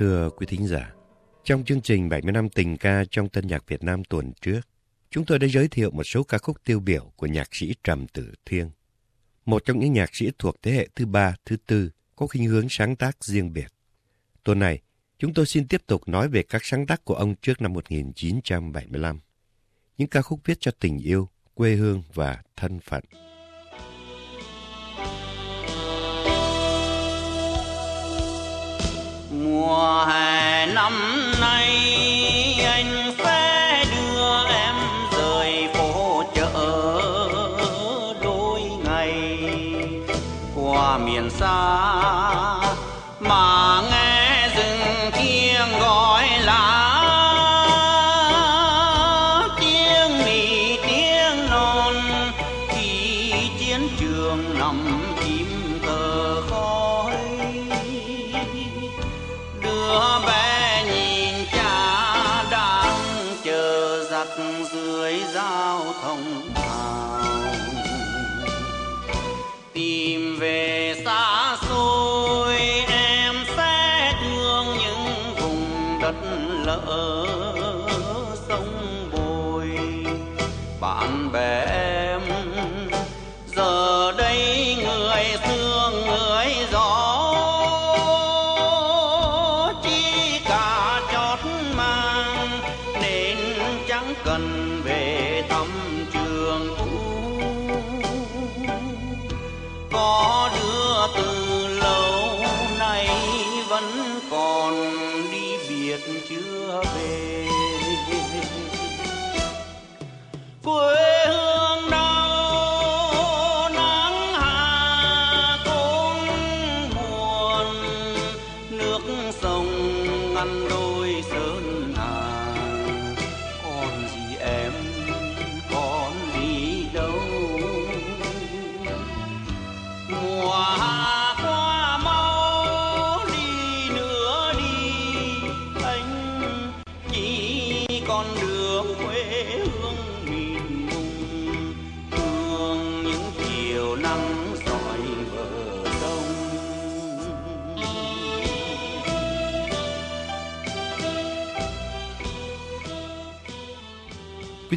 Thưa quý thính giả, trong chương trình 70 năm tình ca trong tân nhạc Việt Nam tuần trước, chúng tôi đã giới thiệu một số ca khúc tiêu biểu của nhạc sĩ Trầm Tử Thiên. Một trong những nhạc sĩ thuộc thế hệ thứ ba, thứ tư, có khuynh hướng sáng tác riêng biệt. Tuần này, chúng tôi xin tiếp tục nói về các sáng tác của ông trước năm 1975. Những ca khúc viết cho tình yêu, quê hương và thân phận. Mùa hè năm nay.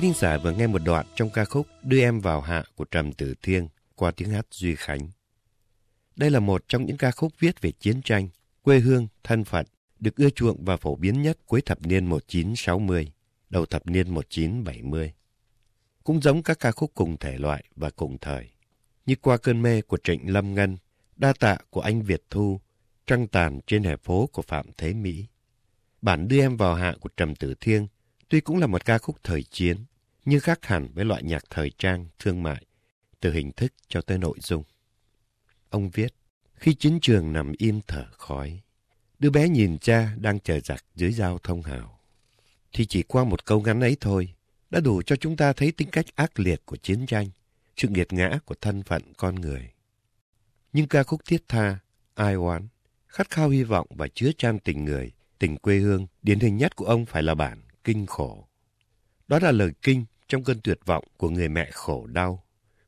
Thính giả vừa nghe một đoạn trong ca khúc Đưa em vào hạ của Trầm Tử Thiêng qua tiếng hát Duy Khánh. Đây là một trong những ca khúc viết về chiến tranh, quê hương, thân phận, được ưa chuộng và phổ biến nhất cuối thập niên 1960, đầu thập niên 1970. Cũng giống các ca khúc cùng thể loại và cùng thời, như Qua cơn mê của Trịnh Lâm Ngân, Đa tạ của anh Việt Thu, Trăng tàn trên hè phố của Phạm Thế Mỹ. Bản Đưa em vào hạ của Trầm Tử Thiêng tuy cũng là một ca khúc thời chiến, nhưng khác hẳn với loại nhạc thời trang, thương mại, từ hình thức cho tới nội dung. Ông viết, khi chiến trường nằm im thở khói, đứa bé nhìn cha đang chờ giặc dưới giao thông hào. Thì chỉ qua một câu ngắn ấy thôi, đã đủ cho chúng ta thấy tính cách ác liệt của chiến tranh, sự nghiệt ngã của thân phận con người. Nhưng ca khúc thiết tha, ai oán, khát khao hy vọng và chứa chan tình người, tình quê hương, điển hình nhất của ông phải là bản kinh khổ. Đó là lời kinh trong cơn tuyệt vọng của người mẹ khổ đau,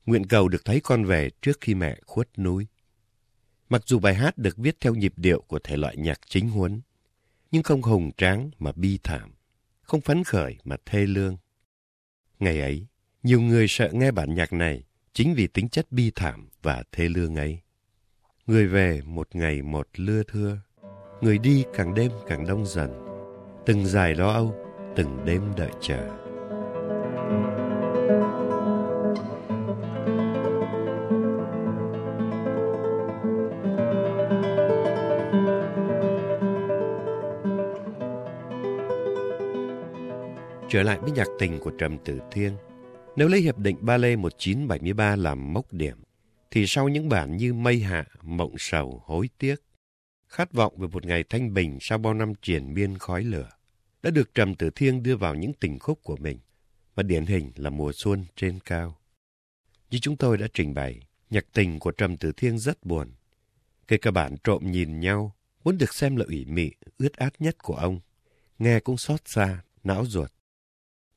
nguyện cầu được thấy con về trước khi mẹ khuất núi. Mặc dù bài hát được viết theo nhịp điệu của thể loại nhạc chính huấn, nhưng không hùng tráng mà bi thảm, không phấn khởi mà thê lương. Ngày ấy, nhiều người sợ nghe bản nhạc này chính vì tính chất bi thảm và thê lương ấy. Người về một ngày một lưa thưa, người đi càng đêm càng đông dần, từng dài lo âu, từng đêm đợi chờ. Trở lại với nhạc tình của Trầm Tử Thiên, nếu lấy Hiệp định Ba Lê 1973 làm mốc điểm, thì sau những bản như Mây Hạ, Mộng Sầu, Hối Tiếc, khát vọng về một ngày thanh bình sau bao năm triển miên khói lửa, đã được Trầm Tử Thiên đưa vào những tình khúc của mình, và điển hình là mùa xuân trên cao. Như chúng tôi đã trình bày, nhạc tình của Trầm Tử Thiên rất buồn. Kể cả bản trộm nhìn nhau, muốn được xem là ủy mị, ướt át nhất của ông, nghe cũng xót xa, não ruột.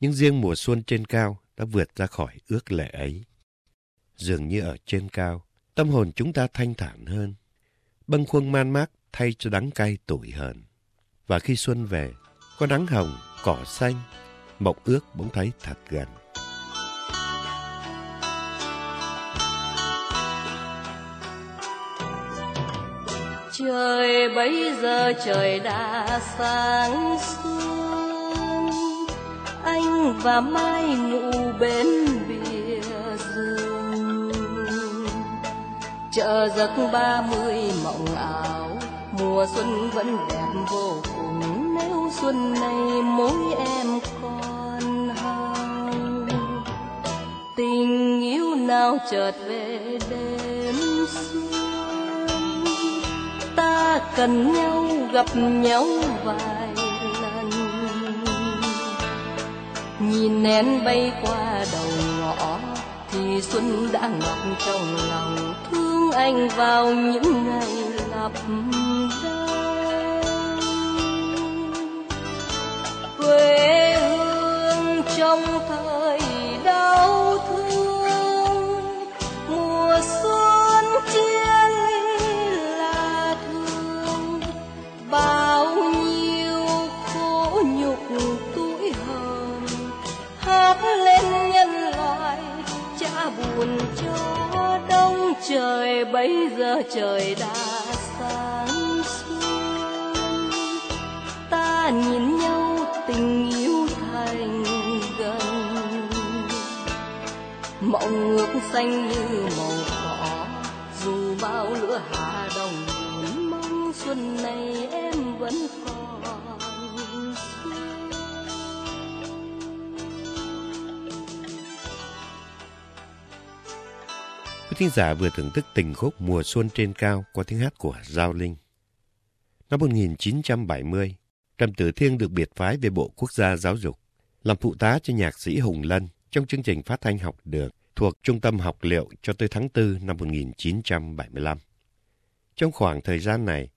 Nhưng riêng mùa xuân trên cao đã vượt ra khỏi ước lệ ấy. Dường như ở trên cao, tâm hồn chúng ta thanh thản hơn. Bâng khuâng man mác thay cho đắng cay tủi hờn. Và khi xuân về, có nắng hồng, cỏ xanh, mộng ước bỗng thấy thật gần. Trời bây giờ trời đã sáng xuống anh và Mai ngủ bên bìa rừng Chờ giấc ba mươi mộng ảo, Mùa xuân vẫn đẹp vô cùng. Nếu xuân này mỗi em còn hao Tình yêu nào chợt về đêm xuân ta cần nhau, gặp nhau vài nhìn nén bay qua đầu ngõ, thì xuân đã ngọt trong lòng. Thương anh vào những ngày lặp đơn quê hương trong thời đau thương. Quý thính giả vừa thưởng thức tình khúc Mùa Xuân Trên Cao qua tiếng hát của Giao Linh. Năm 1970, Trầm Tử Thiên được biệt phái về Bộ Quốc gia Giáo dục, làm phụ tá cho nhạc sĩ Hùng Lân trong chương trình phát thanh học đường thuộc Trung tâm Học liệu cho tới tháng 4 năm 1975. Trong khoảng thời gian này,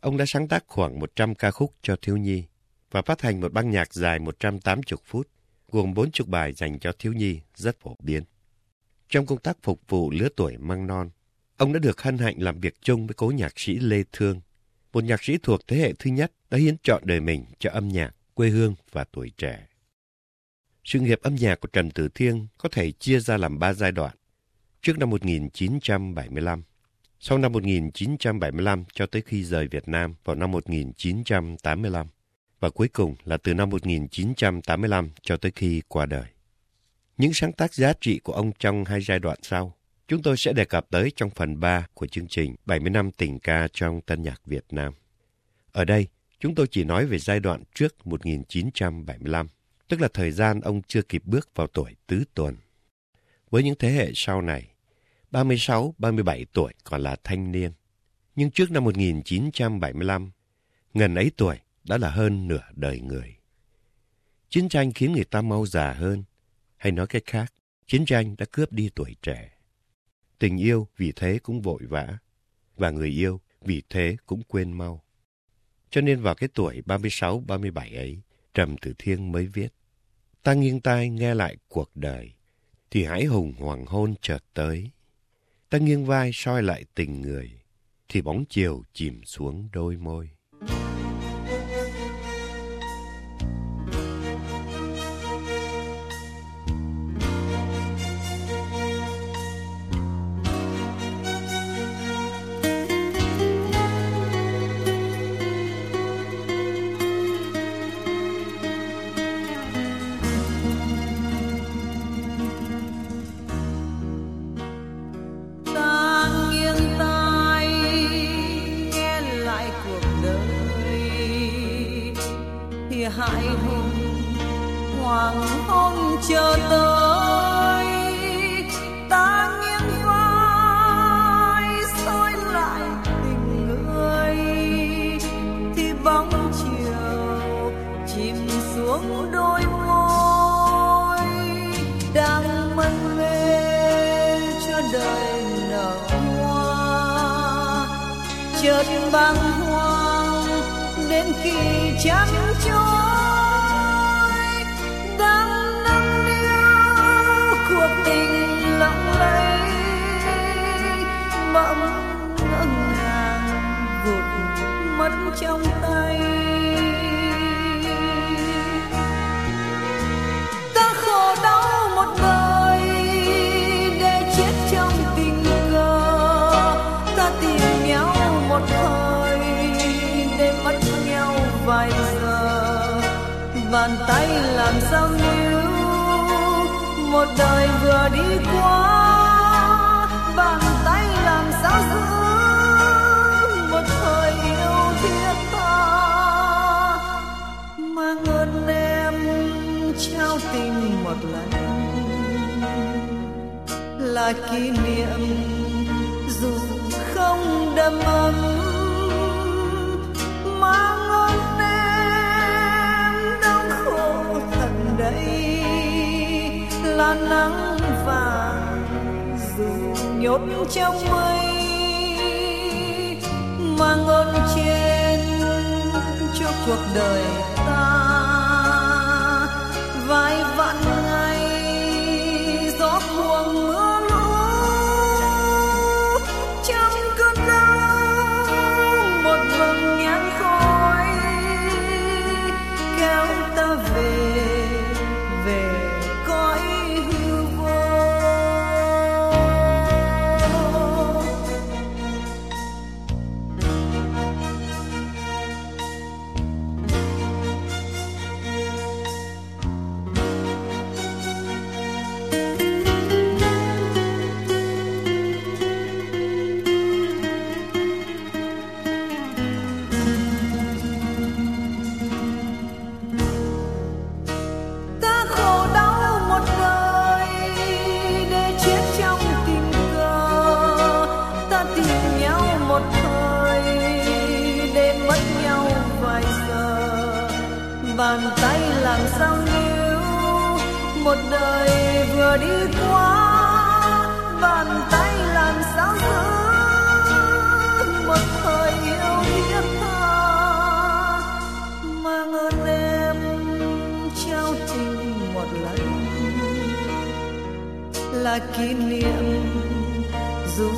ông đã sáng tác khoảng 100 ca khúc cho thiếu nhi và phát hành một băng nhạc dài 180 phút, gồm 40 bài dành cho thiếu nhi rất phổ biến. Trong công tác phục vụ lứa tuổi măng non, ông đã được hân hạnh làm việc chung với cố nhạc sĩ Lê Thương, một nhạc sĩ thuộc thế hệ thứ nhất đã hiến chọn đời mình cho âm nhạc, quê hương và tuổi trẻ. Sự nghiệp âm nhạc của Trần Tử Thiên có thể chia ra làm ba giai đoạn. Trước năm 1975, sau năm 1975 cho tới khi rời Việt Nam vào năm 1985, và cuối cùng là từ năm 1985 cho tới khi qua đời. Những sáng tác giá trị của ông trong hai giai đoạn sau, chúng tôi sẽ đề cập tới trong phần 3 của chương trình 70 năm tình ca trong tân nhạc Việt Nam. Ở đây, chúng tôi chỉ nói về giai đoạn trước 1975, tức là thời gian ông chưa kịp bước vào tuổi tứ tuần. Với những thế hệ sau này, 36, 37 tuổi còn là thanh niên. Nhưng trước năm 1975, ngần ấy tuổi đã là hơn nửa đời người. Chiến tranh khiến người ta mau già hơn, hay nói cách khác, chiến tranh đã cướp đi tuổi trẻ. Tình yêu vì thế cũng vội vã, và người yêu vì thế cũng quên mau. Cho nên vào cái tuổi 36-37 ấy, Trầm Tử Thiên mới viết. Ta nghiêng tai nghe lại cuộc đời, thì hãi hùng hoàng hôn chợt tới. Ta nghiêng vai soi lại tình người, thì bóng chiều chìm xuống đôi môi. Đời nở hoa, chợt băng hoang đến khi trắng trôi. Đang nâng niu cuộc tình lặng lẽ mộng ngỡ ngàng vụt mất trong tay. Bàn tay làm sao níu? Một đời vừa đi qua, bàn tay làm sao giữ? Một thời yêu thiết tha, mang ơn em, trao tình một lần. Là kỷ niệm dù không đậm ấm là nắng vàng dù nhốt trong mây mang ơn trên cho cuộc đời một đời vừa đi qua, bàn tay làm sao giữ một thời yêu thiết tha, mang ơn em trao tình một lần. Là kỷ niệm dù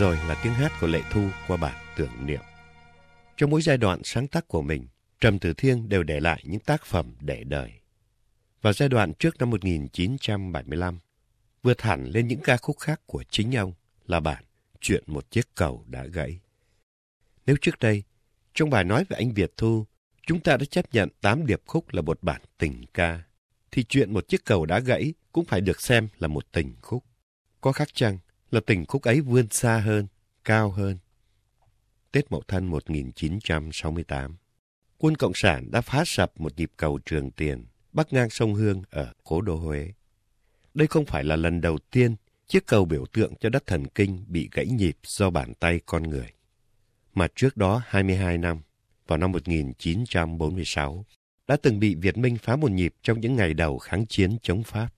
Rồi là tiếng hát của Lệ Thu qua bản tưởng niệm. Trong mỗi giai đoạn sáng tác của mình, Trầm Tử Thiên đều để lại những tác phẩm để đời. Vào giai đoạn trước năm 1975, vượt hẳn lên những ca khúc khác của chính ông là bản Chuyện một chiếc cầu đã gãy. Nếu trước đây, trong bài nói về anh Việt Thu, chúng ta đã chấp nhận 8 điệp khúc là một bản tình ca, thì chuyện một chiếc cầu đã gãy cũng phải được xem là một tình khúc. Có khác chăng là tình khúc ấy vươn xa hơn, cao hơn. Tết Mậu Thân 1968, quân Cộng sản đã phá sập một nhịp cầu Trường Tiền, bắc ngang sông Hương ở cố đô Huế. Đây không phải là lần đầu tiên chiếc cầu biểu tượng cho đất thần kinh bị gãy nhịp do bàn tay con người. Mà trước đó 22 năm, vào năm 1946, đã từng bị Việt Minh phá một nhịp trong những ngày đầu kháng chiến chống Pháp.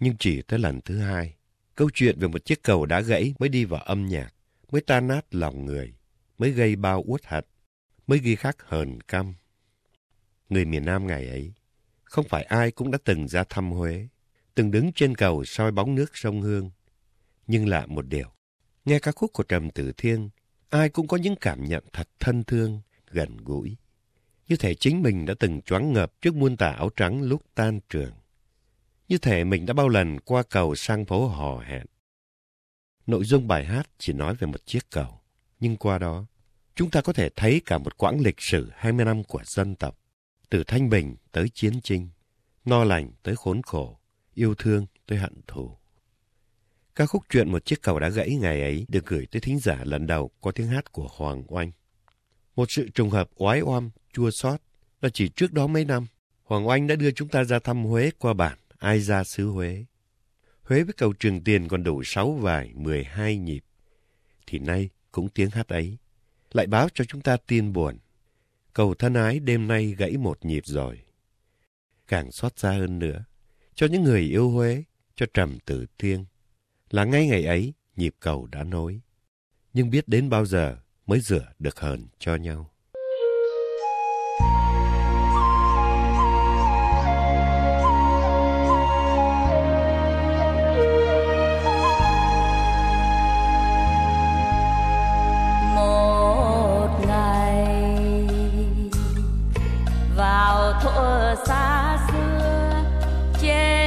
Nhưng chỉ tới lần thứ hai, câu chuyện về một chiếc cầu đã gãy mới đi vào âm nhạc, mới tan nát lòng người, mới gây bao uất hận, mới ghi khắc hờn căm. Người miền Nam ngày ấy, không phải ai cũng đã từng ra thăm Huế, từng đứng trên cầu soi bóng nước sông Hương. Nhưng lạ một điều, nghe ca khúc của Trầm Tử Thiên, ai cũng có những cảm nhận thật thân thương, gần gũi. Như thể chính mình đã từng choáng ngợp trước muôn tà áo trắng lúc tan trường. Như thể mình đã bao lần qua cầu sang phố hò hẹn. Nội dung bài hát chỉ nói về một chiếc cầu, nhưng qua đó, chúng ta có thể thấy cả một quãng lịch sử 20 năm của dân tộc, từ thanh bình tới chiến tranh, no lành tới khốn khổ, yêu thương tới hận thù. Ca khúc chuyện một chiếc cầu đã gãy ngày ấy được gửi tới thính giả lần đầu qua tiếng hát của Hoàng Oanh. Một sự trùng hợp oái oăm, chua xót là chỉ trước đó mấy năm, Hoàng Oanh đã đưa chúng ta ra thăm Huế qua bản ai ra xứ Huế. Huế với cầu trường tiền còn đủ sáu vài mười hai nhịp. Thì nay cũng tiếng hát ấy, lại báo cho chúng ta tin buồn. Cầu thân ái đêm nay gãy một nhịp rồi. Càng xót xa hơn nữa, cho những người yêu Huế, cho trầm tử thiêng. Là ngay ngày ấy, nhịp cầu đã nối. Nhưng biết đến bao giờ mới rửa được hờn cho nhau. Thank you. vào thuở xa xưa. Trên